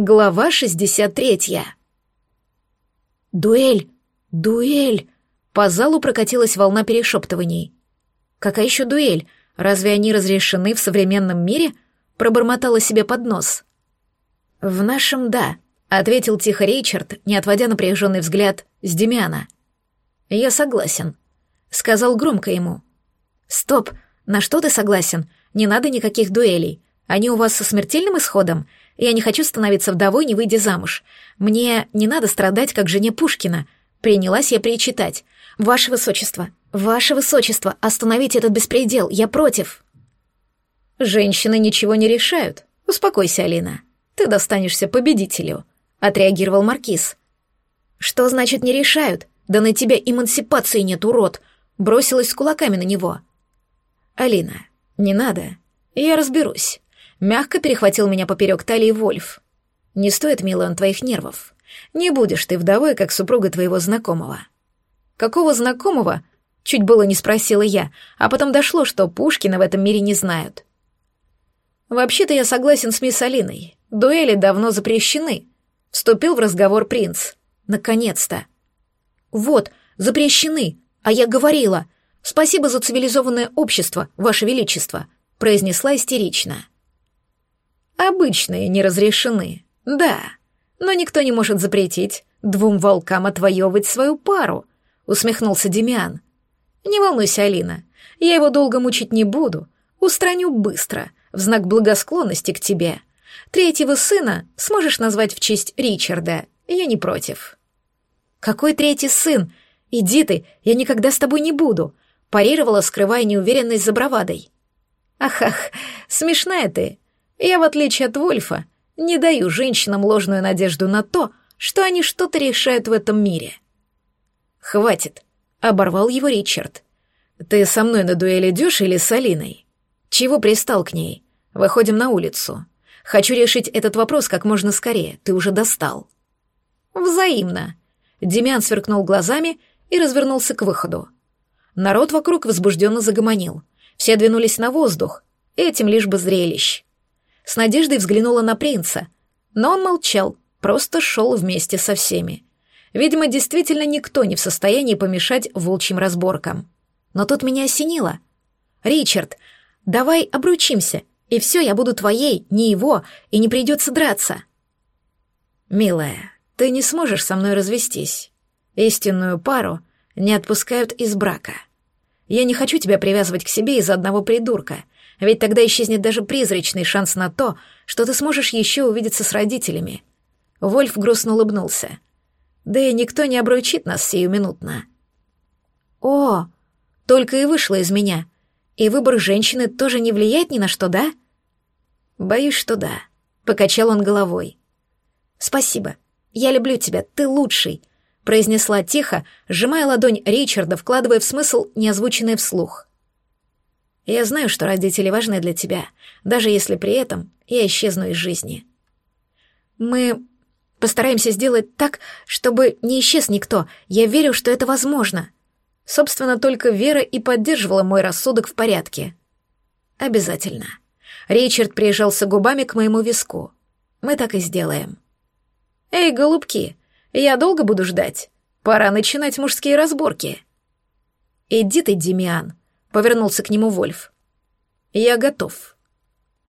Глава 63. Дуэль! Дуэль! По залу прокатилась волна перешептываний. Какая еще дуэль? Разве они разрешены в современном мире? Пробормотала себе под нос. В нашем да, ответил тихо Ричард, не отводя напряженный взгляд с Демиана. Я согласен, сказал громко ему. Стоп, на что ты согласен? Не надо никаких дуэлей. Они у вас со смертельным исходом? Я не хочу становиться вдовой, не выйдя замуж. Мне не надо страдать, как жене Пушкина. Принялась я причитать. Ваше Высочество, Ваше Высочество, остановите этот беспредел, я против. Женщины ничего не решают. Успокойся, Алина. Ты достанешься победителю, отреагировал Маркиз. Что значит не решают? Да на тебя эмансипации нет, урод. Бросилась с кулаками на него. Алина, не надо. Я разберусь. Мягко перехватил меня поперек талии Вольф. «Не стоит, милый, он твоих нервов. Не будешь ты вдовой, как супруга твоего знакомого». «Какого знакомого?» Чуть было не спросила я, а потом дошло, что Пушкина в этом мире не знают. «Вообще-то я согласен с мисс Алиной. Дуэли давно запрещены», — вступил в разговор принц. «Наконец-то». «Вот, запрещены, а я говорила. Спасибо за цивилизованное общество, ваше величество», — произнесла истерично. Обычные не разрешены, да, но никто не может запретить двум волкам отвоевывать свою пару, усмехнулся Демиан. Не волнуйся, Алина, я его долго мучить не буду, устраню быстро, в знак благосклонности к тебе. Третьего сына сможешь назвать в честь Ричарда, я не против. Какой третий сын? Иди ты, я никогда с тобой не буду, парировала, скрывая неуверенность за бравадой. Ах-ах, смешная ты, я, в отличие от Вольфа, не даю женщинам ложную надежду на то, что они что-то решают в этом мире. «Хватит», — оборвал его Ричард. «Ты со мной на дуэль идешь или с Алиной? Чего пристал к ней? Выходим на улицу. Хочу решить этот вопрос как можно скорее, ты уже достал». «Взаимно». Демян сверкнул глазами и развернулся к выходу. Народ вокруг возбужденно загомонил. Все двинулись на воздух, этим лишь бы зрелищ с надеждой взглянула на принца, но он молчал, просто шел вместе со всеми. Видимо, действительно никто не в состоянии помешать волчьим разборкам. Но тут меня осенило. «Ричард, давай обручимся, и все, я буду твоей, не его, и не придется драться». «Милая, ты не сможешь со мной развестись. Истинную пару не отпускают из брака. Я не хочу тебя привязывать к себе из-за одного придурка, ведь тогда исчезнет даже призрачный шанс на то, что ты сможешь еще увидеться с родителями. Вольф грустно улыбнулся. Да и никто не обручит нас сиюминутно. О, только и вышло из меня. И выбор женщины тоже не влияет ни на что, да? Боюсь, что да. Покачал он головой. Спасибо. Я люблю тебя, ты лучший, произнесла тихо, сжимая ладонь Ричарда, вкладывая в смысл неозвученный вслух. Я знаю, что родители важны для тебя, даже если при этом я исчезну из жизни. Мы постараемся сделать так, чтобы не исчез никто. Я верю, что это возможно. Собственно, только вера и поддерживала мой рассудок в порядке. Обязательно. Ричард прижался губами к моему виску. Мы так и сделаем. Эй, голубки, я долго буду ждать. Пора начинать мужские разборки. Иди ты, Демиан, — повернулся к нему Вольф. «Я готов».